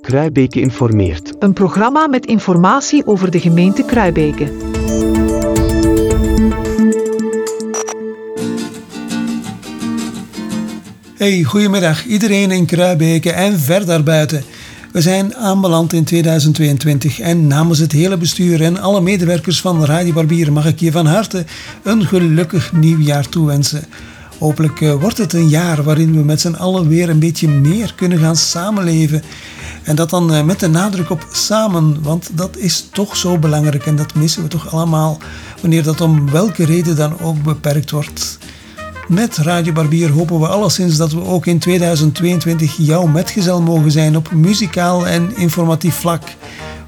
Kruibeke informeert. Een programma met informatie over de gemeente Kruibeke. Hey, goedemiddag iedereen in Kruibeke en ver daarbuiten. We zijn aanbeland in 2022 en namens het hele bestuur en alle medewerkers van Radio Barbier mag ik je van harte een gelukkig nieuwjaar toewensen. Hopelijk eh, wordt het een jaar waarin we met z'n allen weer een beetje meer kunnen gaan samenleven. En dat dan eh, met de nadruk op samen, want dat is toch zo belangrijk en dat missen we toch allemaal wanneer dat om welke reden dan ook beperkt wordt. Met Radio Barbier hopen we alleszins dat we ook in 2022 jouw metgezel mogen zijn op muzikaal en informatief vlak.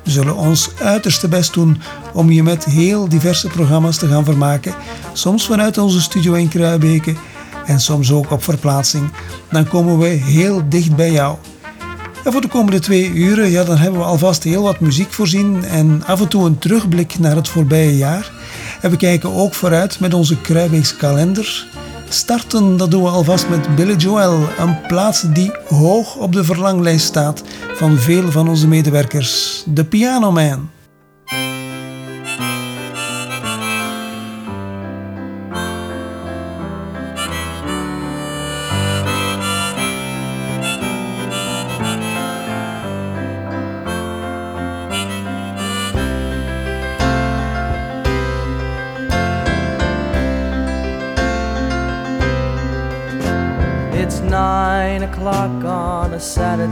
We zullen ons uiterste best doen om je met heel diverse programma's te gaan vermaken. Soms vanuit onze studio in Kruibeke en soms ook op verplaatsing. Dan komen we heel dicht bij jou. En voor de komende twee uren ja, dan hebben we alvast heel wat muziek voorzien en af en toe een terugblik naar het voorbije jaar. En we kijken ook vooruit met onze Kruibeekse kalender. Starten, dat doen we alvast met Billy Joel, een plaats die hoog op de verlanglijst staat van veel van onze medewerkers. De Piano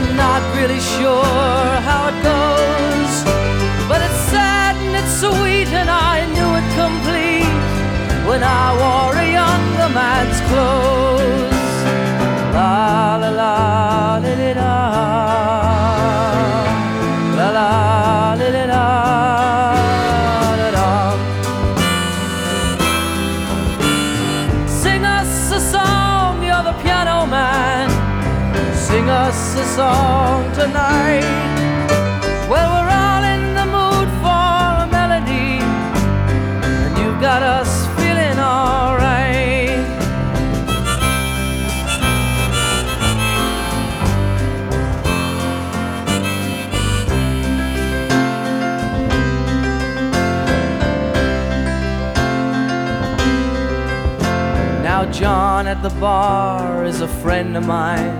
I'm not really sure how it goes, but it's sad and it's sweet, and I knew it complete when I wore a younger man's clothes. La la la la la la. La la la la Us a song tonight. Well, we're all in the mood for a melody, and you've got us feeling alright. Now, John at the bar is a friend of mine.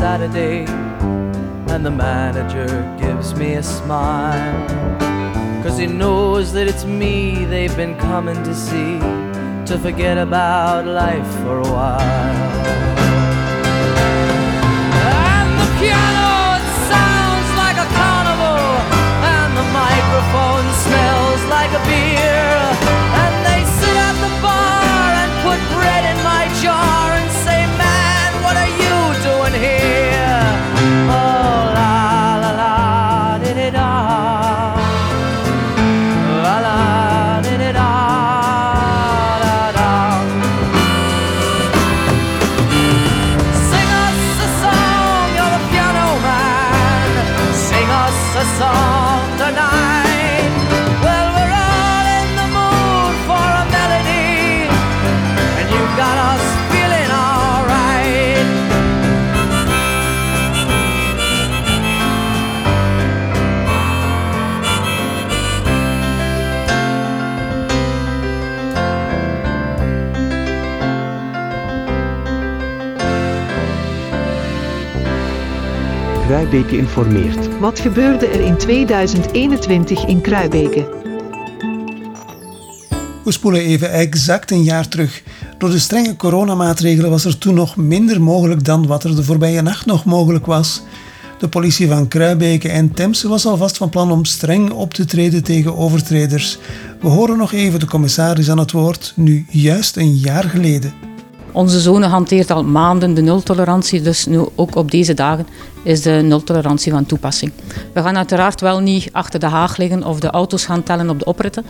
Saturday, and the manager gives me a smile. Cause he knows that it's me they've been coming to see to forget about life for a while. And the piano it sounds like a carnival, and the microphone smells like a beer. And they sit at the bar and put bread in my jar Kruibeke informeert. Wat gebeurde er in 2021 in Kruibeke? We spoelen even exact een jaar terug. Door de strenge coronamaatregelen was er toen nog minder mogelijk dan wat er de voorbije nacht nog mogelijk was. De politie van Kruibeke en Temse was alvast van plan om streng op te treden tegen overtreders. We horen nog even de commissaris aan het woord, nu juist een jaar geleden. Onze zone hanteert al maanden de nultolerantie, dus nu ook op deze dagen is de nultolerantie van toepassing. We gaan uiteraard wel niet achter de haag liggen of de auto's gaan tellen op de opritten,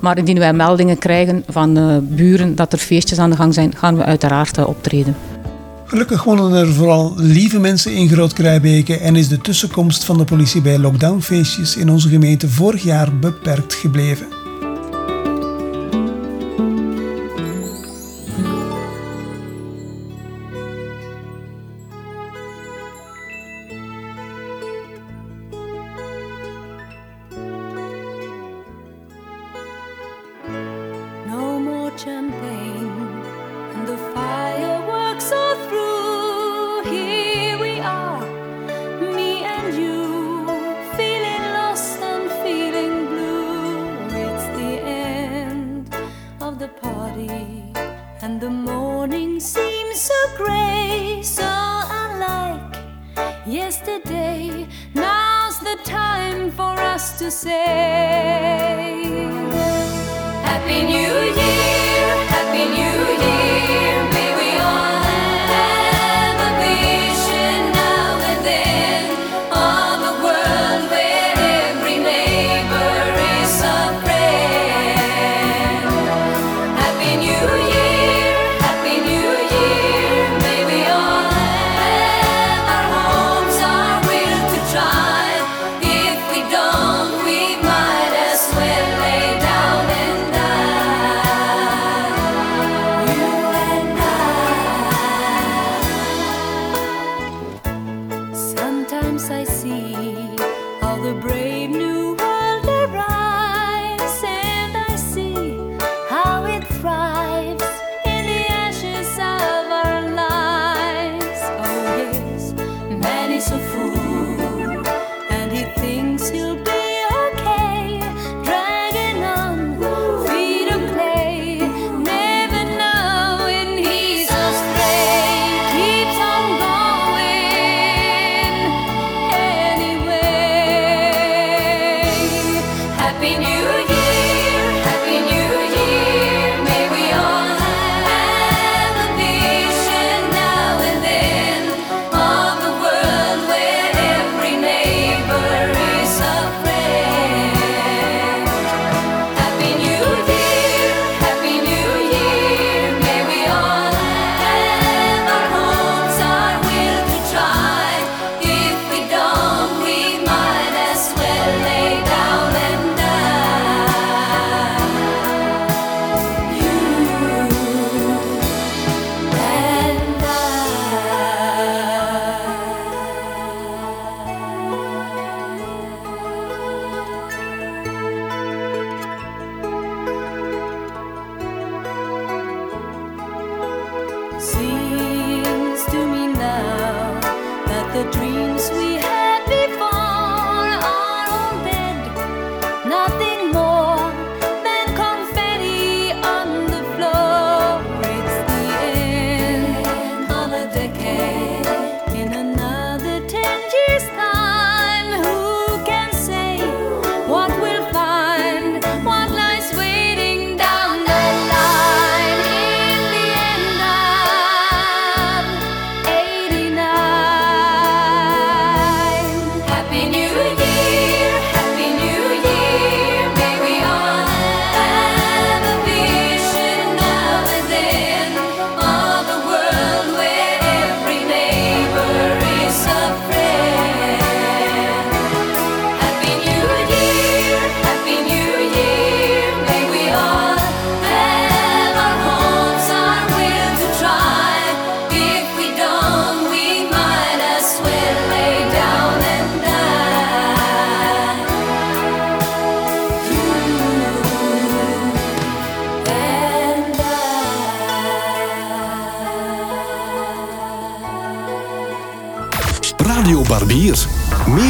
maar indien wij meldingen krijgen van eh, buren dat er feestjes aan de gang zijn, gaan we uiteraard eh, optreden. Gelukkig wonen er vooral lieve mensen in Groot-Kruibeke en is de tussenkomst van de politie bij lockdownfeestjes in onze gemeente vorig jaar beperkt gebleven.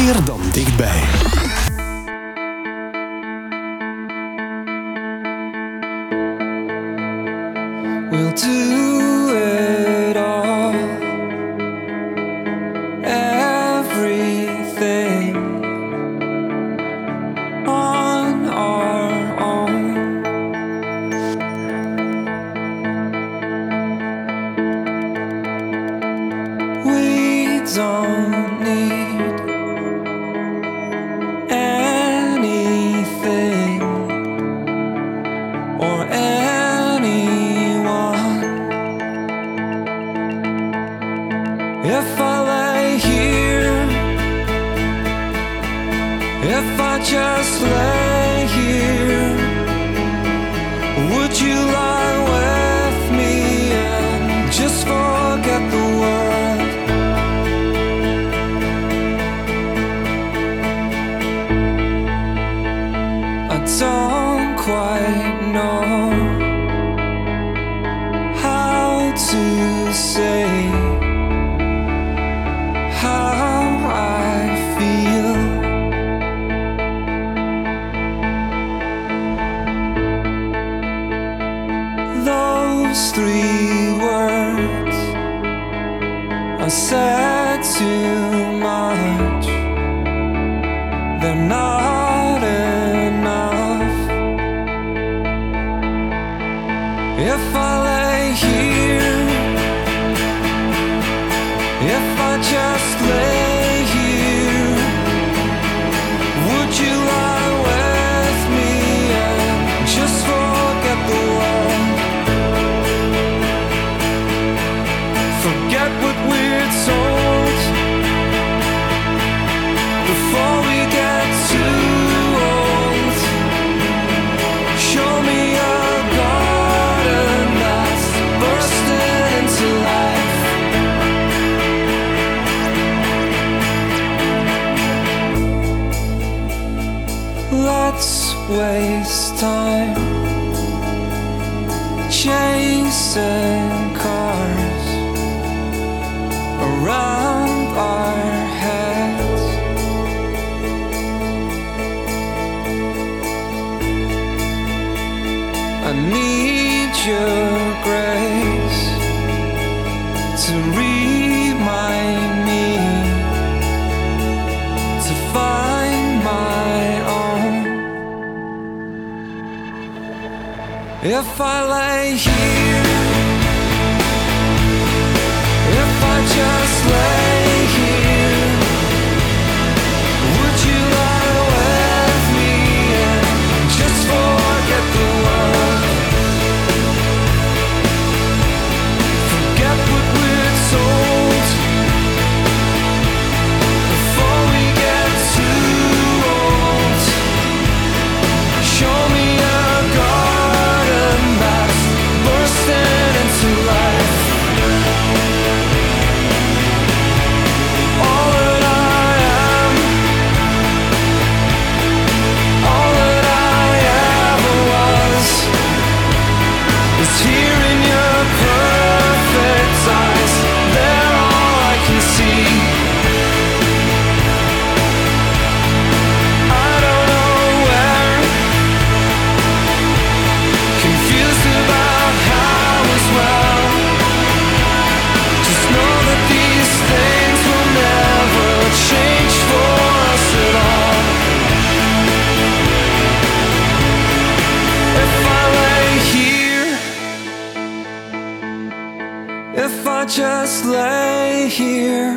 Meer dan dichtbij. it's all if I lay here? If I just just lay here?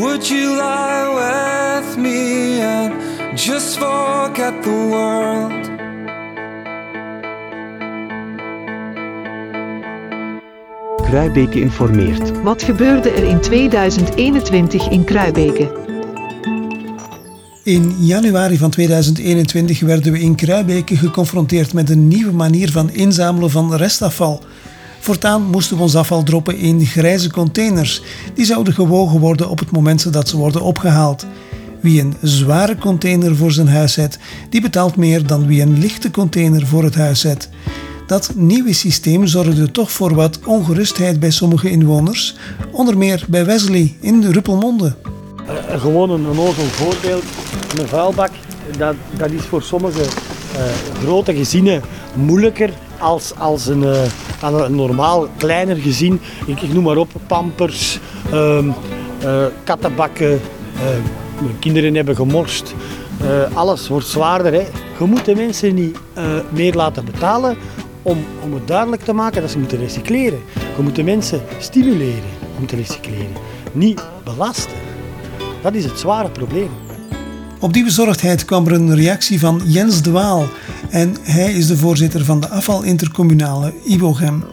Would you lie with me and just forget the world? Kruibeke informeert. Wat gebeurde er in 2021 in Kruibeke? In januari van 2021 werden we in Kruibeke geconfronteerd met een nieuwe manier van inzamelen van restafval. Voortaan moesten we ons afval droppen in grijze containers. Die zouden gewogen worden op het moment dat ze worden opgehaald. Wie een zware container voor zijn huis zet, die betaalt meer dan wie een lichte container voor het huis zet. Dat nieuwe systeem zorgde toch voor wat ongerustheid bij sommige inwoners, onder meer bij Wesley in de Ruppelmonde. Eh, gewoon een onnozel voorbeeld, een vuilbak, dat, dat is voor sommige eh, grote gezinnen moeilijker als, als een, eh, aan een normaal kleiner gezin. Ik, noem maar op, pampers, ehm, eh, kattenbakken, eh, kinderen hebben gemorst. Alles wordt zwaarder. Hè. Je moet de mensen niet meer laten betalen om, om het duidelijk te maken dat ze moeten recycleren. Je moet de mensen stimuleren om te recycleren, niet belasten. Dat is het zware probleem. Op die bezorgdheid kwam er een reactie van Jens de Waal en hij is de voorzitter van de afvalintercommunale Ibogem.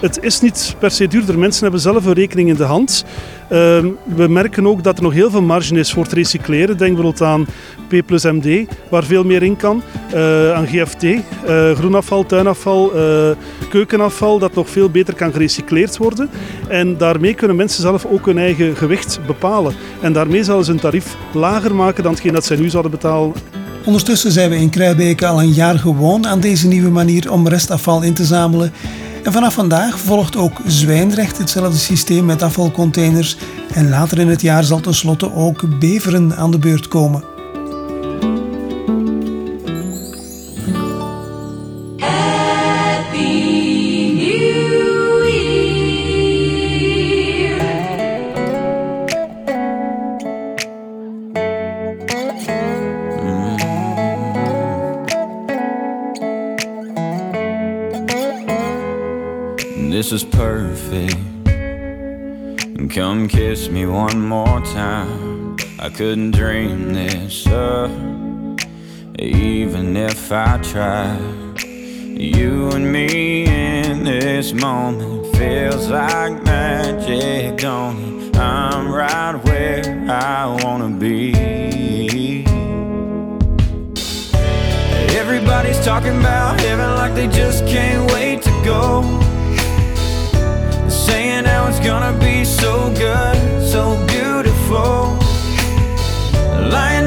Het is niet per se duurder. Mensen hebben zelf een rekening in de hand. Ehm, we merken ook dat er nog heel veel marge is voor het recycleren. Denk bijvoorbeeld aan P plus MD, waar veel meer in kan. Eh, aan GFT, eh, groenafval, tuinafval, eh, keukenafval, dat nog veel beter kan gerecycleerd worden. En daarmee kunnen mensen zelf ook hun eigen gewicht bepalen. En daarmee zullen ze hun tarief lager maken dan hetgeen dat zij nu zouden betalen. Ondertussen zijn we in Kruibeke al een jaar gewoon aan deze nieuwe manier om restafval in te zamelen. En vanaf vandaag volgt ook Zwijndrecht hetzelfde systeem met afvalcontainers. En later in het jaar zal tenslotte ook Beveren aan de beurt komen. This is perfect. Come kiss me one more time. I couldn't dream this up, even if I tried. You and me in this moment feels like magic, don't it? I'm right where I wanna be. Everybody's talking about heaven like they just can't wait to go. It's gonna be so good, so beautiful. Lying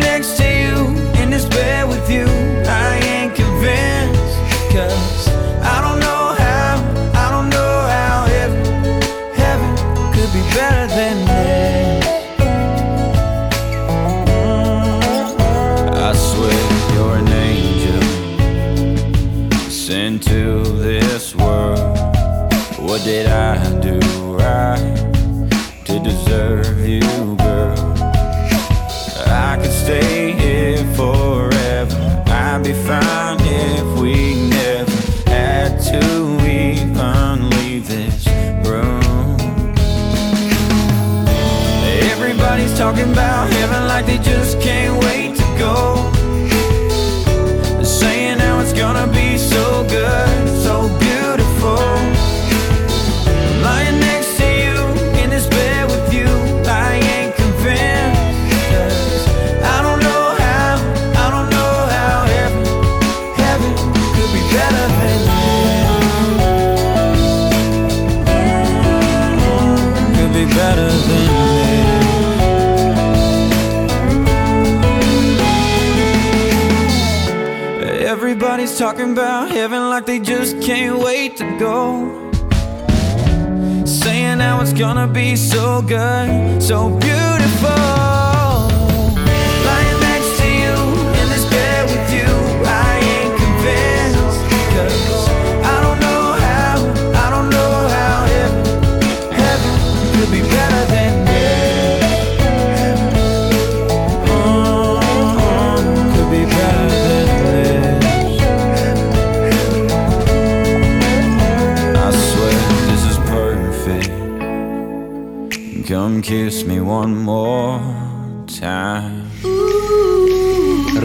talking about? Heaven like they talking about heaven like they just can't wait to go. Saying how it's gonna be so good, so beautiful. Kiss me one more time.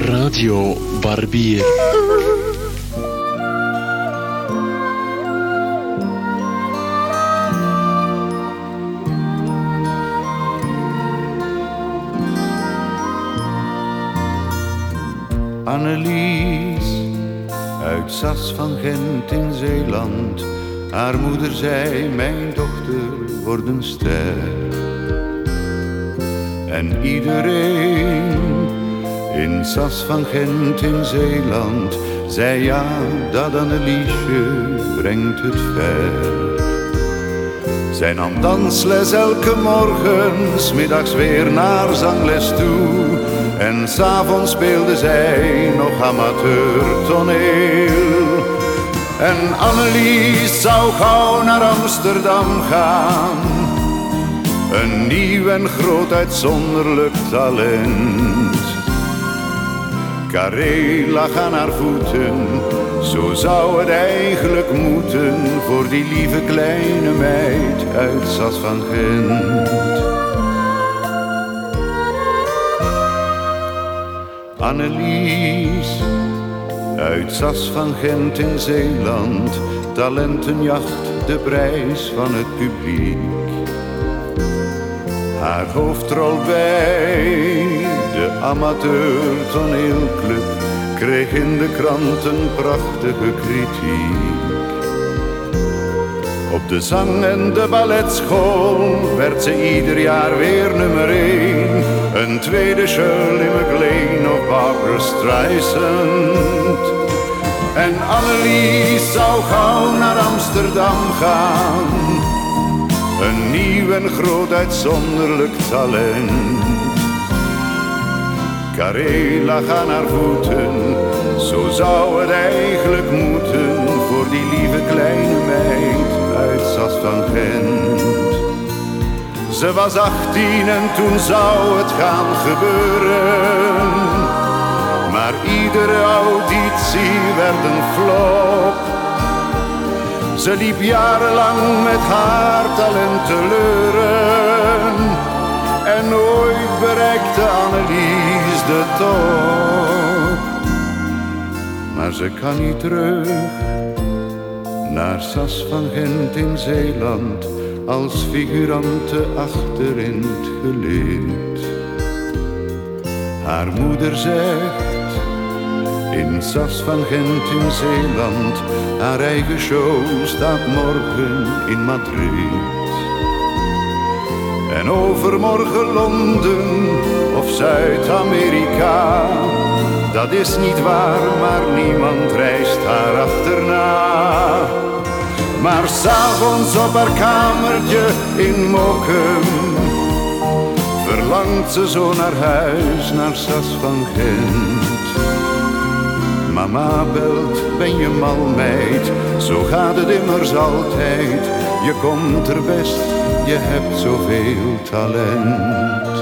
Radio Barbier. Annelies uit Sas van Gent in Zeeland. Haar moeder zei: Mijn dochter wordt een ster. En iedereen In Sas van Gent in Zeeland zei ja, dat Anneliesje brengt het ver. Zij nam dansles elke morgen, smiddags weer naar zangles toe. En s'avonds speelde zij nog amateur toneel. En Annelies zou gauw naar Amsterdam gaan. Een nieuw en groot uitzonderlijk talent. Carré lag aan haar voeten, zo zou het eigenlijk moeten voor die lieve kleine meid uit Sas van Gent. Annelies, uit Sas van Gent in Zeeland, talentenjacht de prijs van het publiek. Haar hoofdrol bij de amateur toneelclub kreeg in de kranten prachtige kritiek. Op de zang- en de balletschool werd ze ieder jaar weer nummer één. Een tweede Shirley MacLaine of Barbara Streisand. En Annelies zou gauw naar Amsterdam gaan. Een nieuw en groot uitzonderlijk talent. Carré lag aan haar voeten, zo zou het eigenlijk moeten voor die lieve kleine meid uit Sas van Gent. Ze was 18 en toen zou het gaan gebeuren, maar iedere auditie werd een flop. Ze liep jarenlang met haar talent te leuren. En nooit bereikte Annelies de top. Maar ze kan niet terug naar Sas van Gent in Zeeland. Als figurante achterin het gelid. Haar moeder zegt in Sas van Gent in Zeeland, haar eigen show staat morgen in Madrid. En overmorgen Londen of Zuid-Amerika, dat is niet waar, maar niemand reist haar achterna. Maar s'avonds op haar kamertje in Mokum, verlangt ze zo naar huis, naar Sas van Gent. Mama belt, ben je mal meid, zo gaat het immers altijd. Je komt er best, je hebt zoveel talent.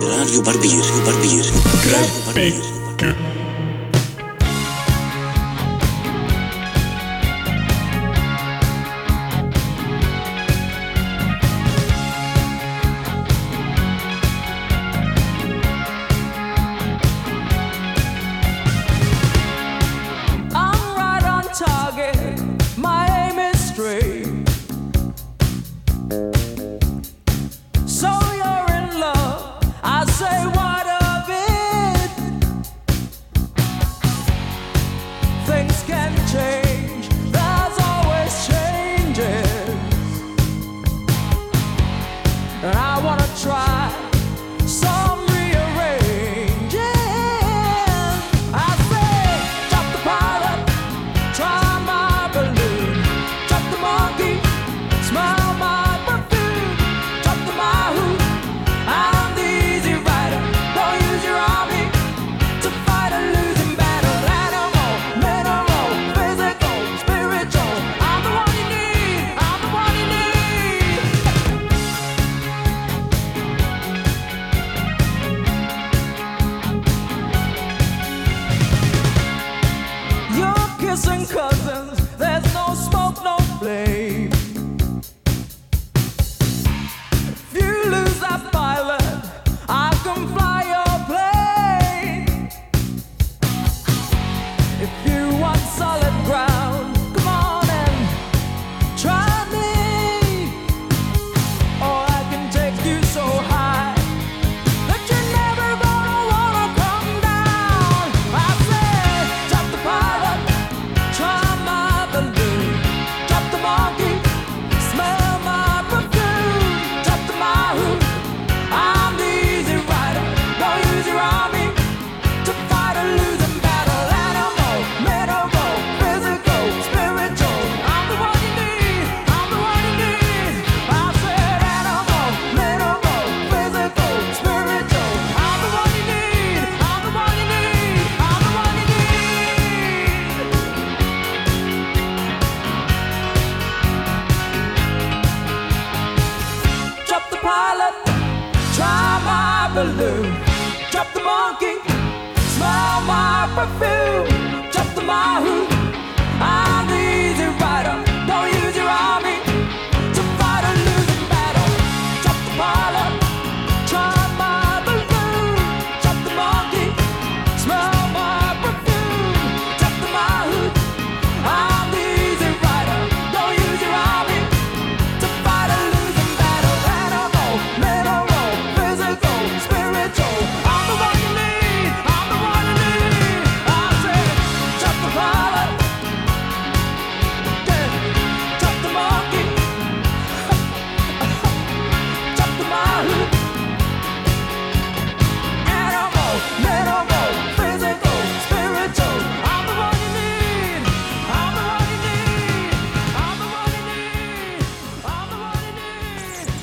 Radio Barbier, Barbier. Kruipbeke.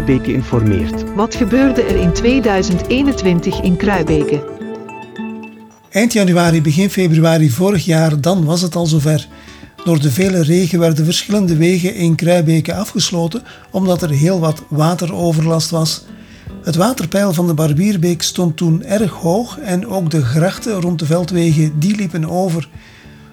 Kruibeke informeert. Wat gebeurde er in 2021 in Kruibeke? Eind januari, begin februari vorig jaar, dan was het al zover. Door de vele regen werden verschillende wegen in Kruibeke afgesloten omdat er heel wat wateroverlast was. Het waterpeil van de Barbierbeek stond toen erg hoog en ook de grachten rond de veldwegen die liepen over.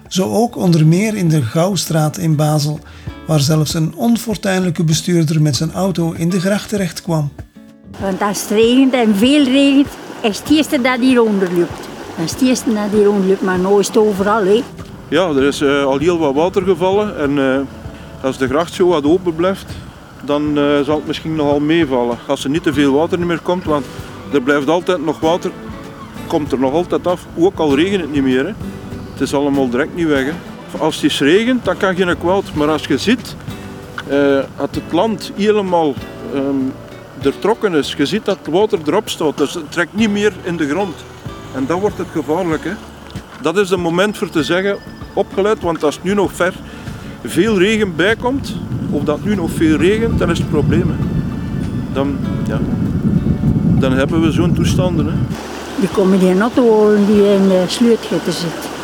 Zo ook onder meer in de Gouwstraat in Basel, waar zelfs een onfortuinlijke bestuurder met zijn auto in de gracht terecht kwam. Want als het regent en veel regent, is het eerste dat hieronder loopt. Dat is het eerste dat hieronder loopt, maar nou is het overal. Hè. Ja, er is eh, al heel wat water gevallen en eh, Als de gracht zo wat open blijft, dan eh, zal het misschien nogal meevallen. Als er niet te veel water meer komt, want er blijft altijd nog water, komt er nog altijd af. Ook al regent het niet meer. Hè. Het is allemaal direct niet weg. Hè. Als het is regent, dan kan geen kwaad. Maar als je ziet, eh, dat het land helemaal ehm, er trokken is, je ziet dat het water erop staat. Dus het trekt niet meer in de grond. En dan wordt het gevaarlijk. Hè. Dat is het moment voor te zeggen, opgelet, want als nu nog ver veel regen bijkomt, of dat nu nog veel regent, dan is het probleem. Dan, ja, dan hebben we zo'n toestanden. Hè. Die komen die auto die in de sleutgutten zit.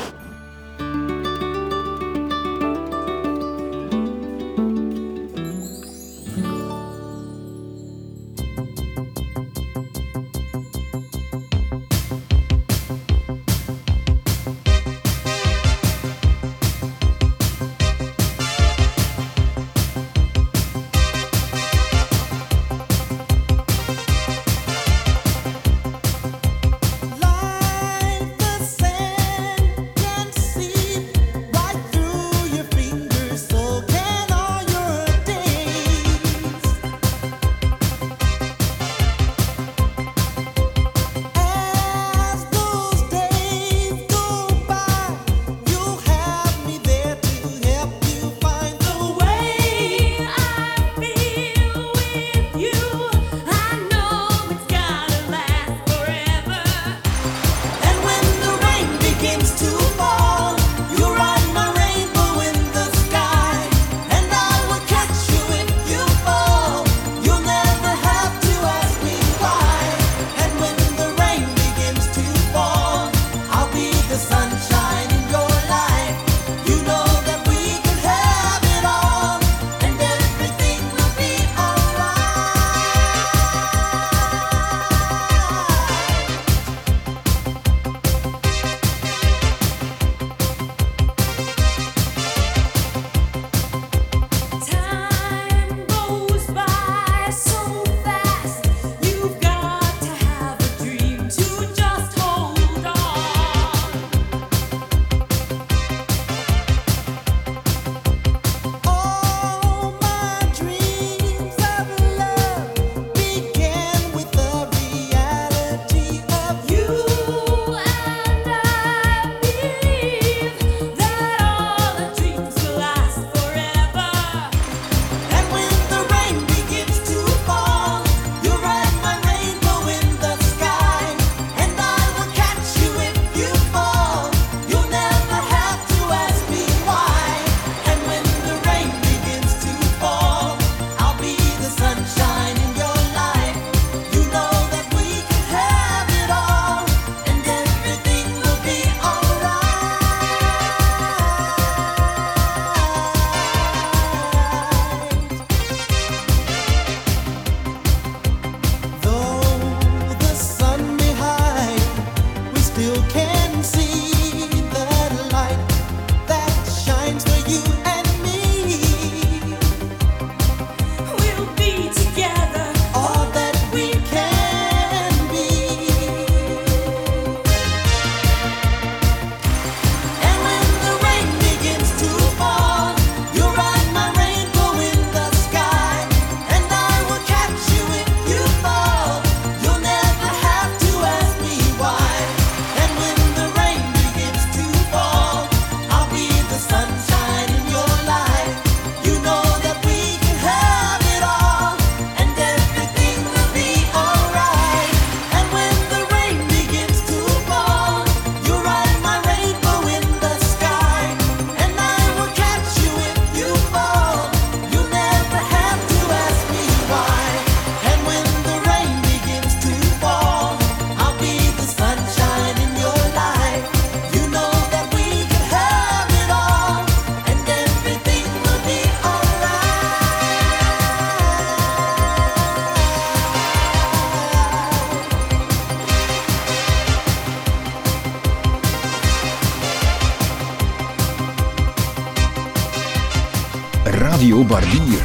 Barbier.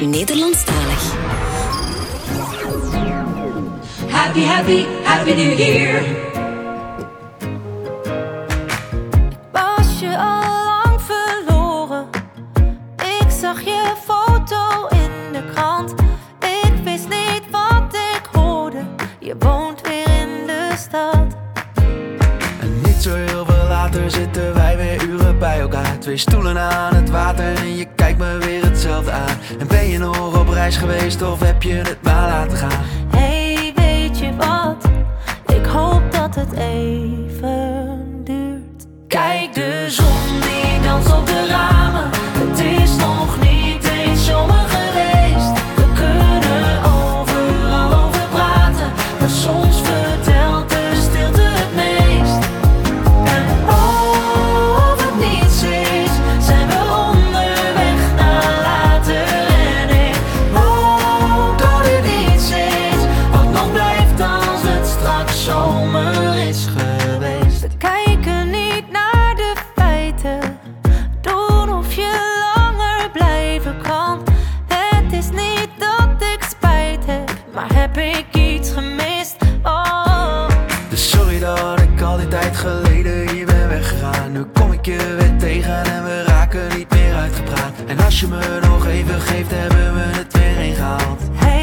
Nederlandstalig. Happy, happy, happy new year. Nu kom ik je weer tegen en we raken niet meer uitgepraat. En als je me nog even geeft, hebben we het weer ingehaald. Hey,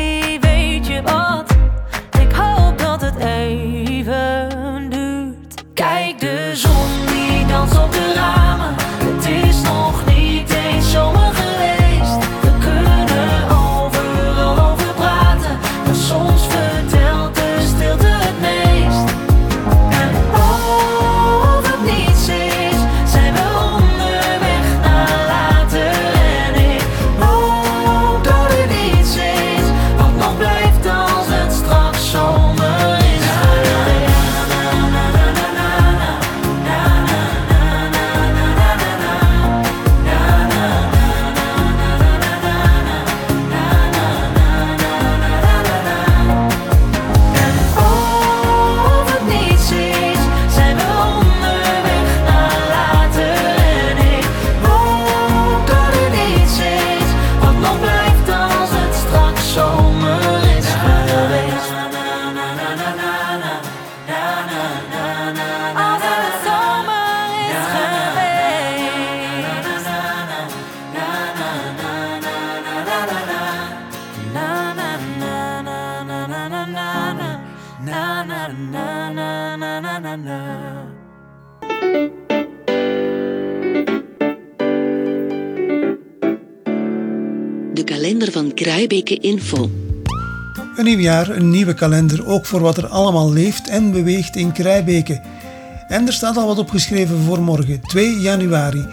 jaar, een nieuwe kalender, ook voor wat er allemaal leeft en beweegt in Kruibeke. En er staat al wat opgeschreven voor morgen, 2 januari.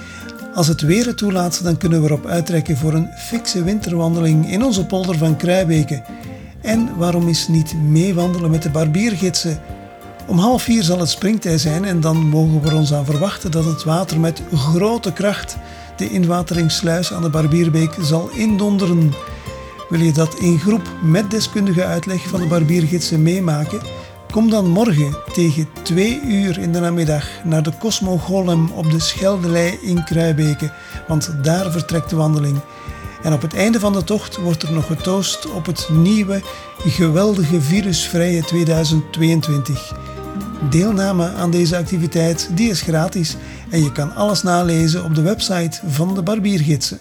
Als het weer het toelaat, dan kunnen we erop uittrekken voor een fikse winterwandeling in onze polder van Kruibeke. En waarom is niet meewandelen met de barbiergidsen? Om half vier zal het springtij zijn en dan mogen we er ons aan verwachten dat het water met grote kracht de inwateringssluis aan de Barbierbeek zal indonderen. Wil je dat in groep met deskundige uitleg van de barbiergidsen meemaken? Kom dan morgen tegen 2 uur in de namiddag naar de Cosmo Golem op de Scheldelei in Kruibeke, want daar vertrekt de wandeling. En op het einde van de tocht wordt er nog getoost op het nieuwe, geweldige virusvrije 2022. Deelname aan deze activiteit die is gratis en je kan alles nalezen op de website van de Barbiergidsen.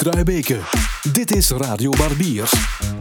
Kruibeke. Dit is Radio Barbier.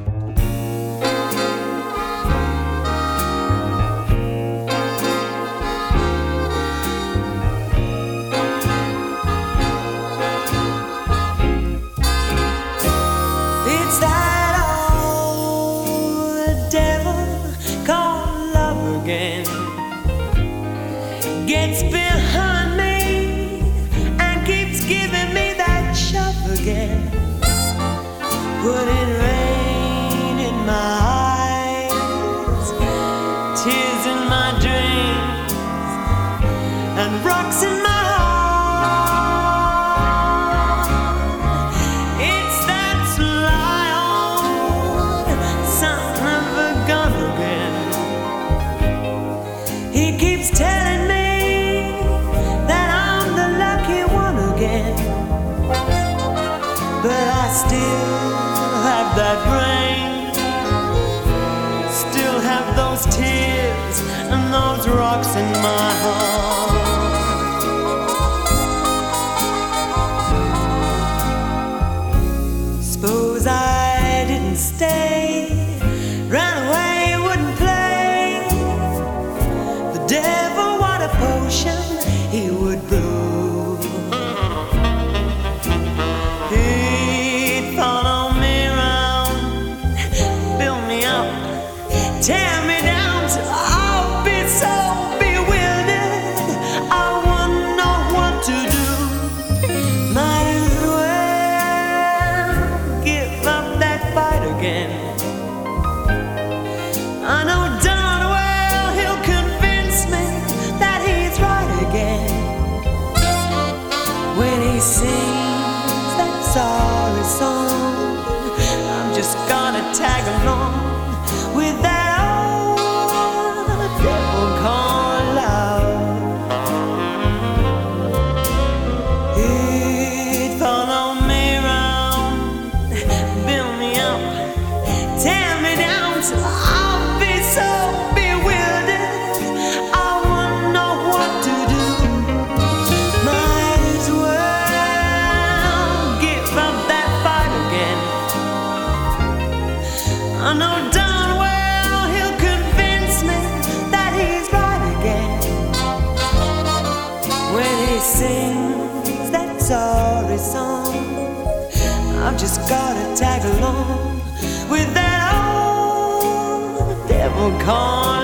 unicorn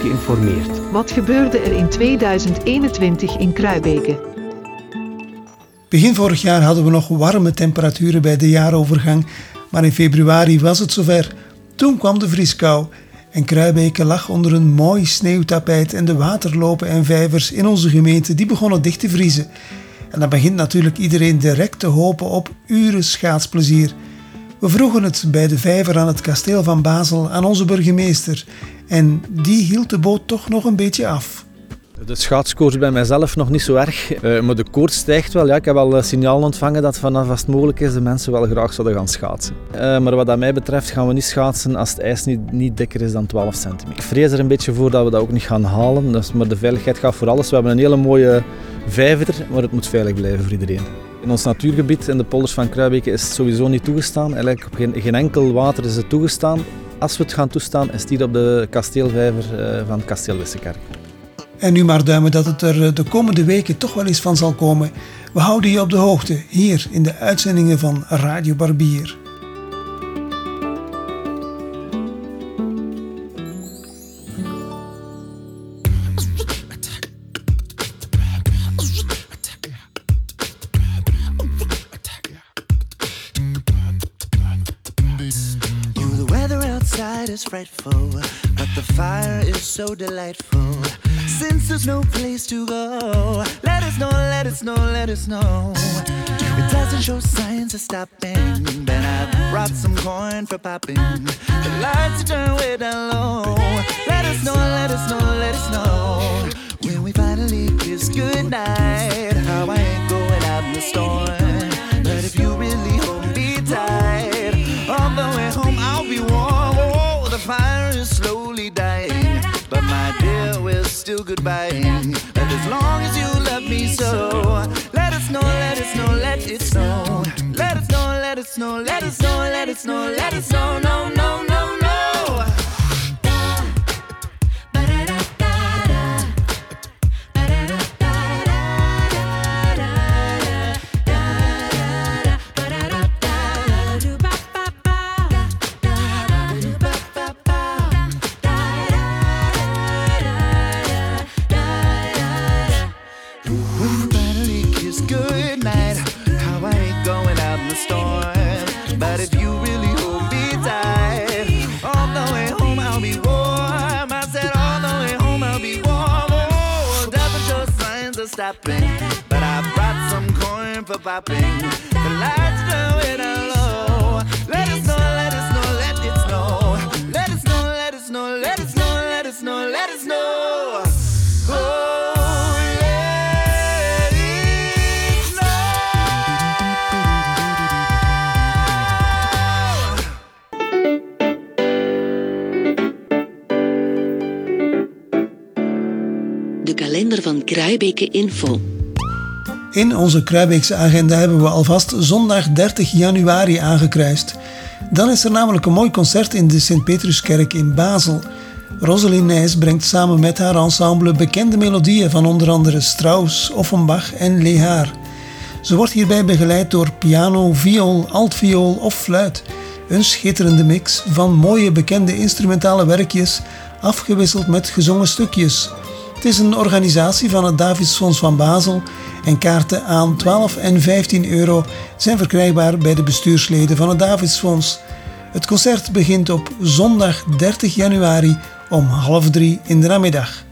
informeert. Wat gebeurde er in 2021 in Kruibeke? Begin vorig jaar hadden we nog warme temperaturen bij de jaarovergang, maar in februari was het zover. Toen kwam de vrieskou en Kruibeke lag onder een mooi sneeuwtapijt en de waterlopen en vijvers in onze gemeente die begonnen dicht te vriezen. En dan begint natuurlijk iedereen direct te hopen op uren schaatsplezier. We vroegen het bij de vijver aan het kasteel van Basel aan onze burgemeester en die hield de boot toch nog een beetje af. De schaatskoorts bij mijzelf nog niet zo erg, eh, maar de koorts stijgt wel. Ja, ik heb al eh, signalen ontvangen dat vanaf als het mogelijk is de mensen wel graag zouden gaan schaatsen. Eh, maar wat dat mij betreft gaan we niet schaatsen als het ijs niet, dikker is dan 12 centimeter. Ik vrees er een beetje voor dat we dat ook niet gaan halen, dus, maar de veiligheid gaat voor alles. We hebben een hele mooie vijver, maar het moet veilig blijven voor iedereen. In ons natuurgebied, in de polders van Kruibeke, is het sowieso niet toegestaan. Eigenlijk op geen, enkel water is het toegestaan. Als we het gaan toestaan, is het hier op de kasteelvijver van Kasteel Wissekerk. En nu maar duimen dat het er de komende weken toch wel eens van zal komen. We houden je op de hoogte hier in de uitzendingen van Radio Barbier. But the fire is so delightful. There's no place to go, let us know, let us know, let us know. It doesn't show signs of stopping. Then I brought some corn for popping. The lights turn way down low. Let us know, let us know, let us know. When we finally kiss goodnight, how I ain't going out in the storm. But if you really hold me tight, on the way home I'll be warm. Oh, the fire is slowly dying, but my still goodbye. And as long as you love me so, let us know, let us know, let it snow. Let us know, let us know, let us know, let us know, let us know, no, no, no, Info. In onze Kruibeekse agenda hebben we alvast zondag 30 januari aangekruist. Dan is er namelijk een mooi concert in de Sint-Petruskerk in Basel. Rosalind Nijs brengt samen met haar ensemble bekende melodieën van onder andere Strauss, Offenbach en Lehaar. Ze wordt hierbij begeleid door piano, viool, altviool of fluit. Een schitterende mix van mooie bekende instrumentale werkjes, afgewisseld met gezongen stukjes. Het is een organisatie van het Davidsfonds van Basel en kaarten aan 12 en 15 euro zijn verkrijgbaar bij de bestuursleden van het Davidsfonds. Het concert begint op zondag 30 januari om half drie in de namiddag.